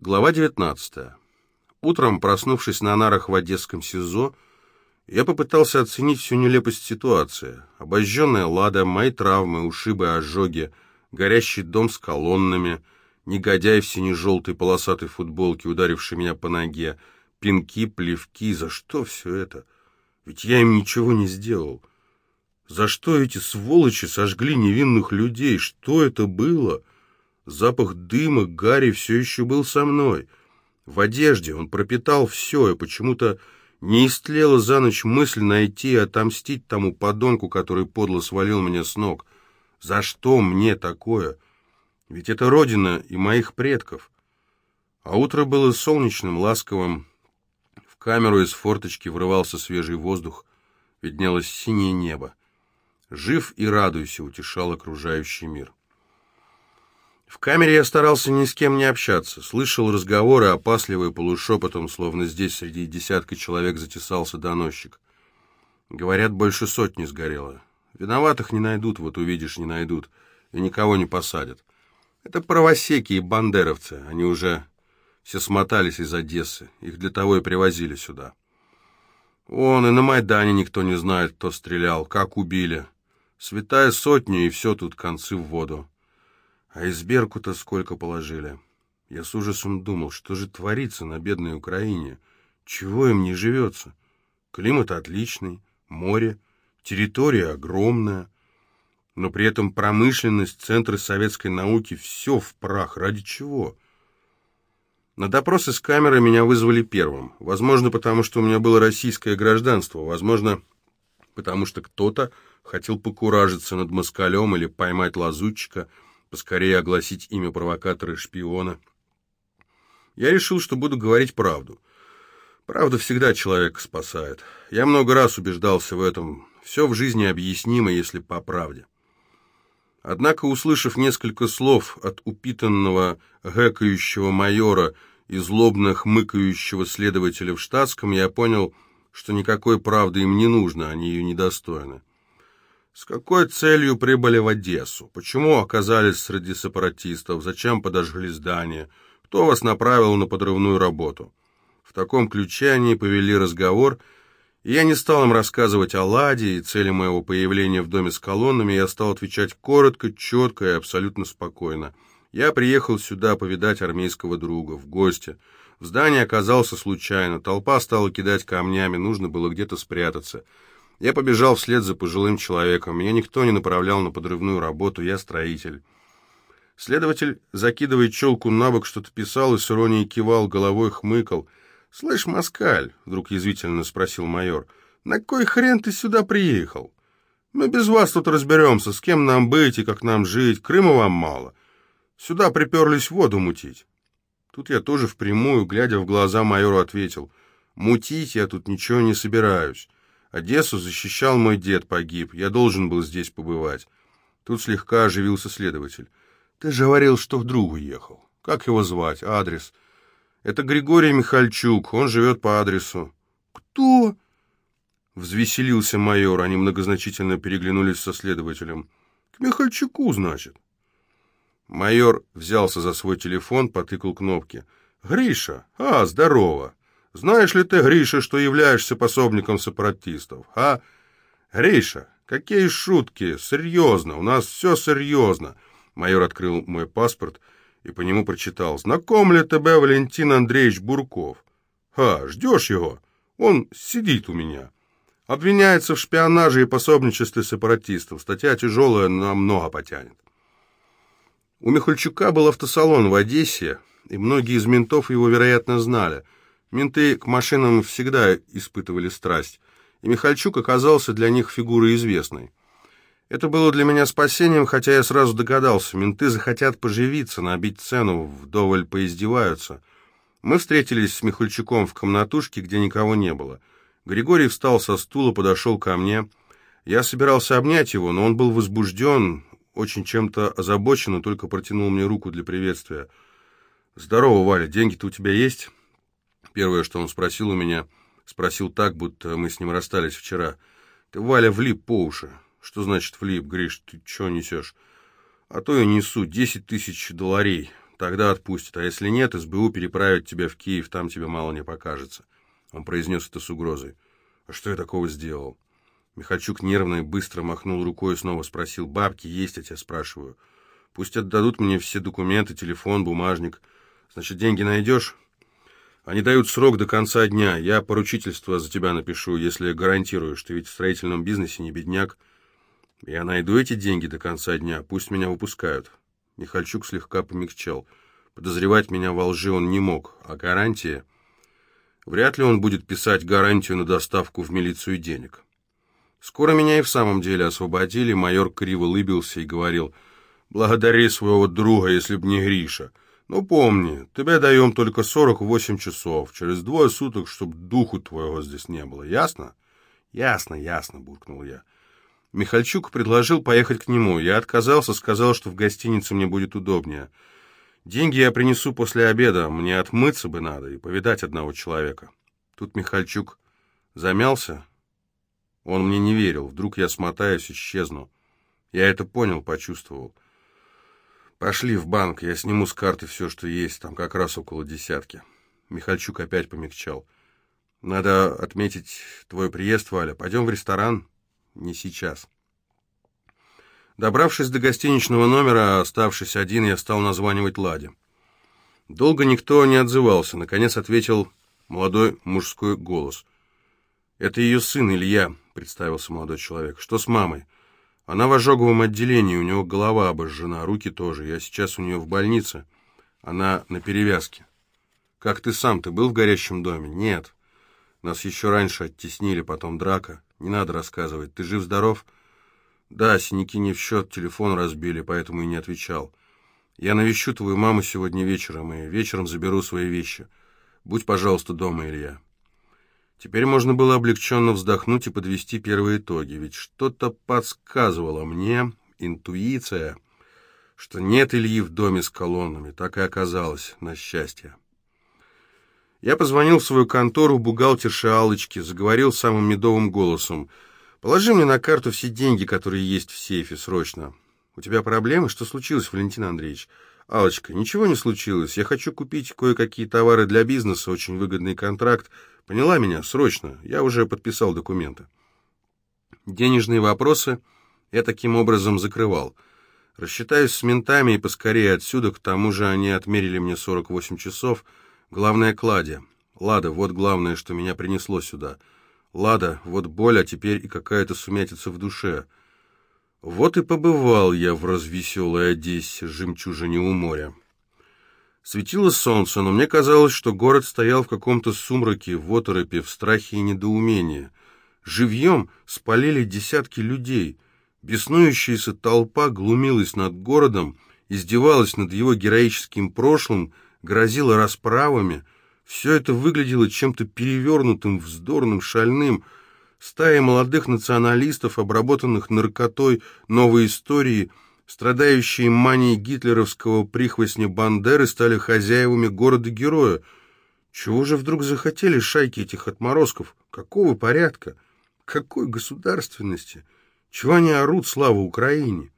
Глава 19. Утром, проснувшись на нарах в Одесском СИЗО, я попытался оценить всю нелепость ситуации. Обожженная лада, мои травмы, ушибы, ожоги, горящий дом с колоннами, негодяй в сине-желтой полосатой футболке, ударивший меня по ноге, пинки, плевки. За что все это? Ведь я им ничего не сделал. За что эти сволочи сожгли невинных людей? Что это было? — Запах дыма, Гарри все еще был со мной. В одежде он пропитал все, и почему-то не истлела за ночь мысль найти и отомстить тому подонку, который подло свалил меня с ног. За что мне такое? Ведь это родина и моих предков. А утро было солнечным, ласковым. В камеру из форточки врывался свежий воздух, виднелось синее небо. «Жив и радуйся», — утешал окружающий мир. В камере я старался ни с кем не общаться, слышал разговоры, опасливые полушепотом, словно здесь среди десятка человек затесался доносчик. Говорят, больше сотни сгорело. Виноватых не найдут, вот увидишь, не найдут, и никого не посадят. Это правосеки и бандеровцы, они уже все смотались из Одессы, их для того и привозили сюда. Он и на Майдане никто не знает, кто стрелял, как убили. Святая сотня, и все тут концы в воду. А из Беркута сколько положили? Я с ужасом думал, что же творится на бедной Украине? Чего им не живется? Климат отличный, море, территория огромная, но при этом промышленность, центры советской науки — все в прах. Ради чего? На допрос из камеры меня вызвали первым. Возможно, потому что у меня было российское гражданство. Возможно, потому что кто-то хотел покуражиться над москалем или поймать лазутчика — поскорее огласить имя провокатора и шпиона. Я решил, что буду говорить правду. Правда всегда человека спасает. Я много раз убеждался в этом. Все в жизни объяснимо, если по правде. Однако, услышав несколько слов от упитанного гэкающего майора и злобно хмыкающего следователя в штатском, я понял, что никакой правды им не нужно, они ее недостойны. С какой целью прибыли в Одессу? Почему оказались среди сепаратистов? Зачем подожгли здание? Кто вас направил на подрывную работу? В таком ключе они повели разговор, и я не стал им рассказывать о Ладе и цели моего появления в доме с колоннами, я стал отвечать коротко, четко и абсолютно спокойно. Я приехал сюда повидать армейского друга, в гости. В здании оказался случайно, толпа стала кидать камнями, нужно было где-то спрятаться. Я побежал вслед за пожилым человеком. Меня никто не направлял на подрывную работу, я строитель. Следователь, закидывая челку на бок, что-то писал и с иронией кивал, головой хмыкал. «Слышь, москаль», — вдруг язвительно спросил майор, — «на кой хрен ты сюда приехал? Мы без вас тут разберемся, с кем нам быть и как нам жить, Крыма вам мало. Сюда приперлись воду мутить». Тут я тоже впрямую, глядя в глаза майору, ответил, «Мутить я тут ничего не собираюсь». Одессу защищал мой дед, погиб. Я должен был здесь побывать. Тут слегка оживился следователь. Ты же говорил, что в друг уехал. Как его звать? Адрес? Это Григорий Михальчук. Он живет по адресу. Кто? Взвеселился майор. Они многозначительно переглянулись со следователем. К Михальчуку, значит. Майор взялся за свой телефон, потыкал кнопки. «Гриша! А, здорово! Знаешь ли ты, Гриша, что являешься пособником сепаратистов, а? Гриша, какие шутки, серьезно, у нас все серьезно. Майор открыл мой паспорт и по нему прочитал. Знаком ли тебе Валентин Андреевич Бурков? А, ждешь его? Он сидит у меня. Обвиняется в шпионаже и пособничестве сепаратистов. Статья тяжелая, но много потянет. У Михальчука был автосалон в Одессе, и многие из ментов его, вероятно, знали – Менты к машинам всегда испытывали страсть, и Михальчук оказался для них фигурой известной. Это было для меня спасением, хотя я сразу догадался, менты захотят поживиться, набить цену, вдоволь поиздеваются. Мы встретились с Михальчуком в комнатушке, где никого не было. Григорий встал со стула, подошел ко мне. Я собирался обнять его, но он был возбужден, очень чем-то озабочен, и только протянул мне руку для приветствия. «Здорово, Валя, деньги-то у тебя есть?» Первое, что он спросил у меня, спросил так, будто мы с ним расстались вчера. «Ты, Валя, влип по уши». «Что значит влип, Гриш? Ты чего несешь?» «А то я несу. Десять тысяч долларей. тогда отпустят, а если нет, СБУ переправит тебя в Киев, там тебе мало не покажется. Он произнес это с угрозой. А что я такого сделал? Михальчук нервно и быстро махнул рукой и снова спросил. «Бабки есть, я тебя спрашиваю. Пусть отдадут мне все документы, телефон, бумажник. Значит, деньги найдешь?» Они дают срок до конца дня. Я поручительство за тебя напишу, если гарантируешь. Ты ведь в строительном бизнесе не бедняк. Я найду эти деньги до конца дня. Пусть меня выпускают. Михальчук слегка помягчал. Подозревать меня во лжи он не мог. А гарантия? Вряд ли он будет писать гарантию на доставку в милицию денег. Скоро меня и в самом деле освободили. Майор криво улыбился и говорил, «Благодари своего друга, если б не Гриша». Ну, помни, тебе даем только 48 часов, через двое суток, чтоб духу твоего здесь не было, ясно? Ясно, ясно, буркнул я. Михальчук предложил поехать к нему. Я отказался, сказал, что в гостинице мне будет удобнее. Деньги я принесу после обеда, мне отмыться бы надо и повидать одного человека. Тут Михальчук замялся. Он мне не верил, вдруг я смотаюсь, исчезну. Я это понял, почувствовал. «Пошли в банк, я сниму с карты все, что есть, там как раз около десятки». Михальчук опять помягчал. «Надо отметить твой приезд, Валя. Пойдем в ресторан?» «Не сейчас». Добравшись до гостиничного номера, оставшись один, я стал названивать Ладе. Долго никто не отзывался. Наконец ответил молодой мужской голос. «Это ее сын Илья», — представился молодой человек. «Что с мамой?» Она в ожоговом отделении, у него голова обожжена, руки тоже. Я сейчас у нее в больнице. Она на перевязке. Как ты сам, ты был в горящем доме? Нет. Нас еще раньше оттеснили, потом драка. Не надо рассказывать. Ты жив-здоров? Да, синяки не в счет, телефон разбили, поэтому и не отвечал. Я навещу твою маму сегодня вечером, и вечером заберу свои вещи. Будь, пожалуйста, дома, Илья. Теперь можно было облегченно вздохнуть и подвести первые итоги, ведь что-то подсказывало мне, интуиция, что нет Ильи в доме с колоннами, так и оказалось, на счастье. Я позвонил в свою контору бухгалтерше Аллочке, заговорил самым медовым голосом. «Положи мне на карту все деньги, которые есть в сейфе, срочно». «У тебя проблемы? Что случилось, Валентин Андреевич?» «Аллочка, ничего не случилось. Я хочу купить кое-какие товары для бизнеса, очень выгодный контракт. Поняла меня? Срочно. Я уже подписал документы». Денежные вопросы я таким образом закрывал. Рассчитаюсь с ментами и поскорее отсюда, к тому же они отмерили мне 48 часов. Главное — Кладя. Лада, вот главное, что меня принесло сюда. Лада, вот боль, а теперь и какая-то сумятица в душе. Вот и побывал я в развеселой Одессе, жемчужине у моря. Светило солнце, но мне казалось, что город стоял в каком-то сумраке, в оторопе, в страхе и недоумении. Живьем спалили десятки людей. Беснующаяся толпа глумилась над городом, издевалась над его героическим прошлым, грозила расправами. Все это выглядело чем-то перевернутым, вздорным, шальным — Стая молодых националистов, обработанных наркотой новой истории, страдающие манией гитлеровского прихвостня Бандеры, стали хозяевами города-героя. Чего же вдруг захотели шайки этих отморозков? Какого порядка? Какой государственности? Чего они орут славу Украине?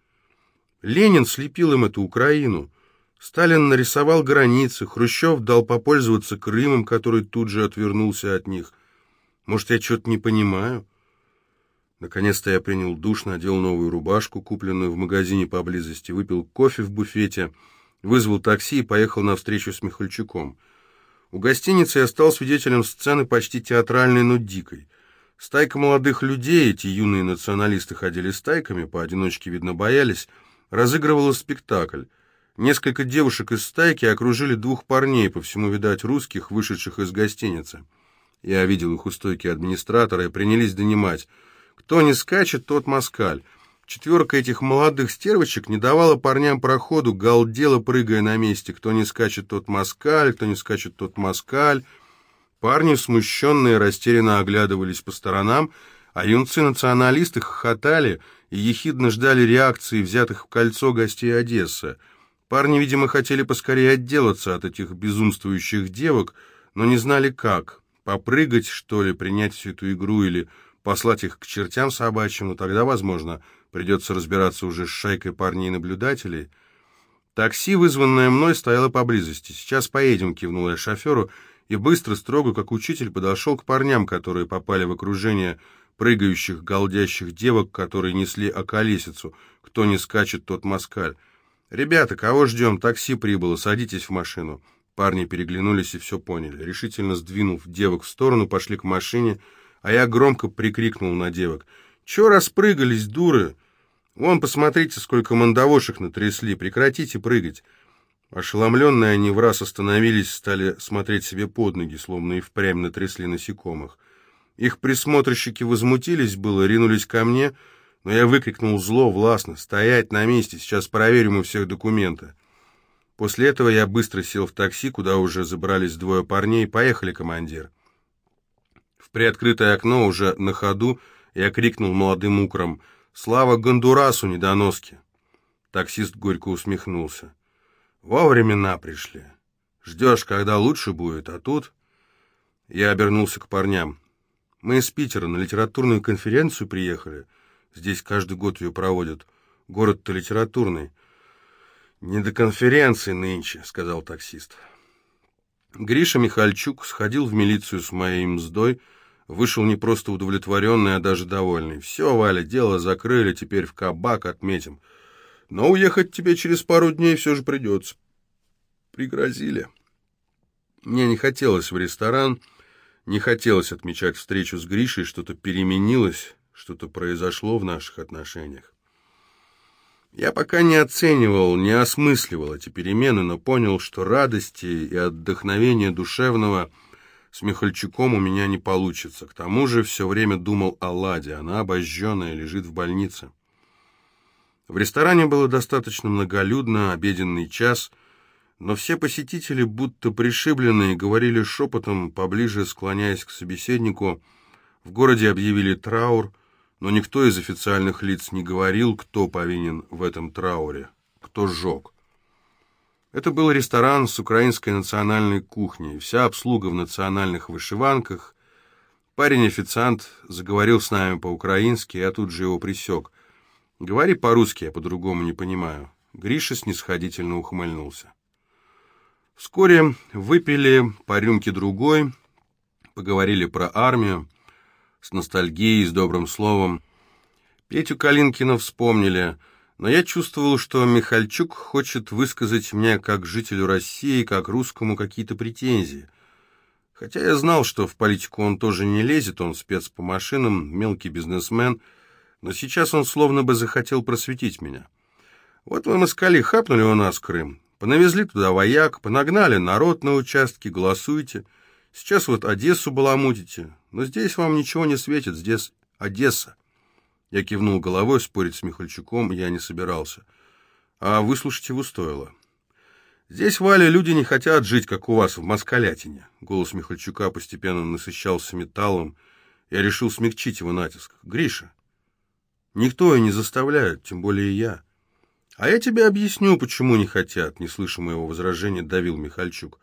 Ленин слепил им эту Украину. Сталин нарисовал границы, Хрущев дал попользоваться Крымом, который тут же отвернулся от них. Может, я что-то не понимаю? Наконец-то я принял душ, надел новую рубашку, купленную в магазине поблизости, выпил кофе в буфете, вызвал такси и поехал на встречу с Михальчуком. У гостиницы я стал свидетелем сцены почти театральной, но дикой. Стайка молодых людей, эти юные националисты ходили стайками, поодиночке, видно, боялись, разыгрывала спектакль. Несколько девушек из стайки окружили двух парней, по всему, видать, русских, вышедших из гостиницы. Я видел их у стойки администратора и принялись донимать. Кто не скачет, тот москаль. Четверка этих молодых стервочек не давала парням проходу, галдела, прыгая на месте. Кто не скачет, тот москаль, кто не скачет, тот москаль. Парни, смущенные, растерянно оглядывались по сторонам, а юнцы-националисты хохотали и ехидно ждали реакции взятых в кольцо гостей Одессы. Парни, видимо, хотели поскорее отделаться от этих безумствующих девок, но не знали как. Попрыгать, что ли, принять всю эту игру или послать их к чертям собачьим, но тогда, возможно, придется разбираться уже с шайкой парней-наблюдателей. Такси, вызванное мной, стояло поблизости. «Сейчас поедем», — кивнул я шоферу, и быстро, строго, как учитель, подошел к парням, которые попали в окружение прыгающих, голдящих девок, которые несли околесицу. Кто не скачет, тот москаль. «Ребята, кого ждем? Такси прибыло, садитесь в машину». Парни переглянулись и все поняли. Решительно сдвинув девок в сторону, пошли к машине, а я громко прикрикнул на девок. «Че распрыгались, дуры? Вон, посмотрите, сколько мандавошек натрясли, прекратите прыгать». Ошеломленные они в раз остановились, стали смотреть себе под ноги, словно и впрямь натрясли насекомых. Их присмотрщики возмутились было, ринулись ко мне, но я выкрикнул зло, властно, «Стоять на месте, сейчас проверим у всех документы». После этого я быстро сел в такси, куда уже забрались двое парней. «Поехали, командир». В приоткрытое окно уже на ходу я крикнул молодым украм «Слава Гондурасу, недоноски!» Таксист горько усмехнулся. «Во времена пришли. Ждешь, когда лучше будет, а тут...» Я обернулся к парням. «Мы из Питера на литературную конференцию приехали. Здесь каждый год ее проводят. Город-то литературный. «Не до конференции нынче», — сказал таксист. Гриша Михальчук сходил в милицию с моей мздой, вышел не просто удовлетворенный, а даже довольный. «Все, Валя, дело закрыли, теперь в кабак отметим. Но уехать тебе через пару дней все же придется». Пригрозили. Мне не хотелось в ресторан, не хотелось отмечать встречу с Гришей, что-то переменилось, что-то произошло в наших отношениях. Я пока не оценивал, не осмысливал эти перемены, но понял, что радости и отдохновения душевного с Михальчуком у меня не получится. К тому же все время думал о Ладе, она обожженная, лежит в больнице. В ресторане было достаточно многолюдно, обеденный час, но все посетители, будто пришибленные, говорили шепотом, поближе склоняясь к собеседнику. В городе объявили траур, но никто из официальных лиц не говорил, кто повинен в этом трауре, кто сжег. Это был ресторан с украинской национальной кухней, вся обслуга в национальных вышиванках. Парень-официант заговорил с нами по-украински, я тут же его присек. «Говори по-русски, я по-другому не понимаю». Гриша снисходительно ухмыльнулся. Вскоре выпили по рюмке другой, поговорили про армию, с ностальгией, с добрым словом. Петю Калинкина вспомнили, но я чувствовал, что Михальчук хочет высказать мне, как жителю России, как русскому, какие-то претензии. Хотя я знал, что в политику он тоже не лезет, он спец по машинам, мелкий бизнесмен, но сейчас он словно бы захотел просветить меня. Вот вы, москали, хапнули у нас Крым, понавезли туда вояк, понагнали народ на участке, голосуйте — Сейчас вот Одессу баламутите, но здесь вам ничего не светит, здесь Одесса. Я кивнул головой, спорить с Михальчуком я не собирался. А выслушать его стоило. Здесь, Валя, люди не хотят жить, как у вас, в Москалятине. Голос Михальчука постепенно насыщался металлом. Я решил смягчить его натиск. Гриша, никто и не заставляет, тем более я. А я тебе объясню, почему не хотят, не слыша моего возражения, давил Михальчук.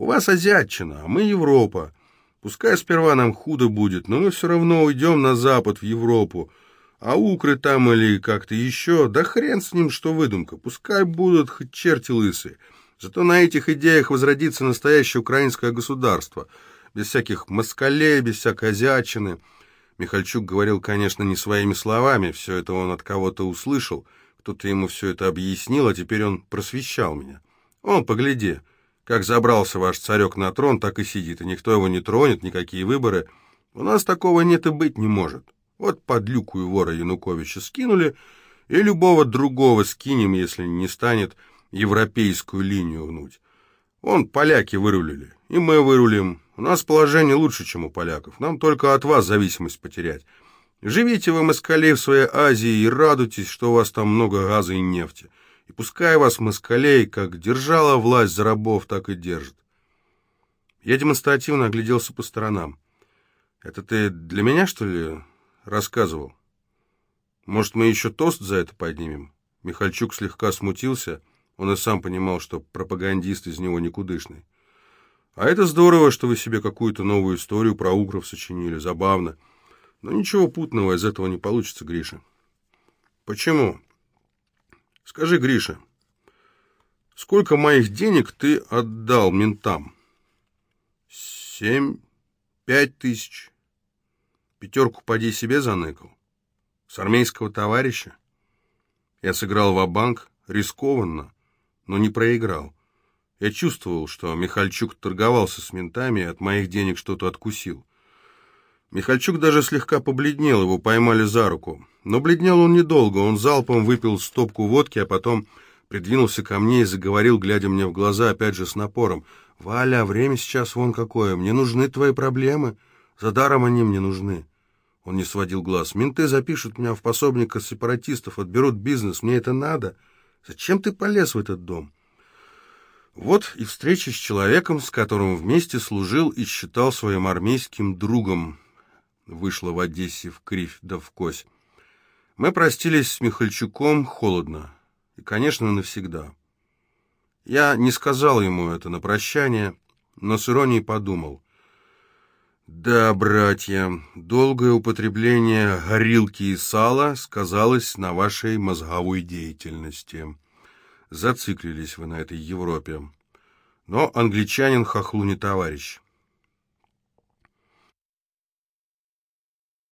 У вас азиатчина, а мы Европа. Пускай сперва нам худо будет, но мы все равно уйдем на запад, в Европу. А укры там или как-то еще, да хрен с ним, что выдумка. Пускай будут хоть черти лысые. Зато на этих идеях возродится настоящее украинское государство. Без всяких москалей, без всякой азиатчины. Михальчук говорил, конечно, не своими словами. Все это он от кого-то услышал. Кто-то ему все это объяснил, а теперь он просвещал меня. Он, погляди, как забрался ваш царек на трон, так и сидит, и никто его не тронет, никакие выборы. У нас такого нет и быть не может. Вот подлюку и вора Януковича скинули, и любого другого скинем, если не станет европейскую линию гнуть. Вон поляки вырулили, и мы вырулим. У нас положение лучше, чем у поляков. Нам только от вас зависимость потерять. Живите вы, москалей, в своей Азии и радуйтесь, что у вас там много газа и нефти. И пускай вас, москалей, как держала власть за рабов, так и держит. Я демонстративно огляделся по сторонам. Это ты для меня, что ли, рассказывал? Может, мы еще тост за это поднимем? Михальчук слегка смутился. Он и сам понимал, что пропагандист из него никудышный. А это здорово, что вы себе какую-то новую историю про укров сочинили. Забавно. Но ничего путного из этого не получится, Гриша. Почему? Скажи, Гриша, Сколько моих денег ты отдал ментам? Семь, пять тысяч. Пятерку поди себе заныкал. С армейского товарища. Я сыграл в банк рискованно, но не проиграл. Я чувствовал, что Михальчук торговался с ментами и от моих денег что-то откусил. Михальчук даже слегка побледнел, его поймали за руку. Но бледнел он недолго, он залпом выпил стопку водки, а потом придвинулся ко мне и заговорил, глядя мне в глаза, опять же с напором. «Валя, время сейчас вон какое, мне нужны твои проблемы, за даром они мне нужны». Он не сводил глаз. «Менты запишут меня в пособника сепаратистов, отберут бизнес, мне это надо. Зачем ты полез в этот дом?» Вот и встреча с человеком, с которым вместе служил и считал своим армейским другом, вышла в Одессе в кривь да в кось. Мы простились с Михальчуком холодно и, конечно, навсегда. Я не сказал ему это на прощание, но с иронией подумал. Да, братья, долгое употребление горилки и сала сказалось на вашей мозговой деятельности. Зациклились вы на этой Европе. Но англичанин хохлу не товарищ.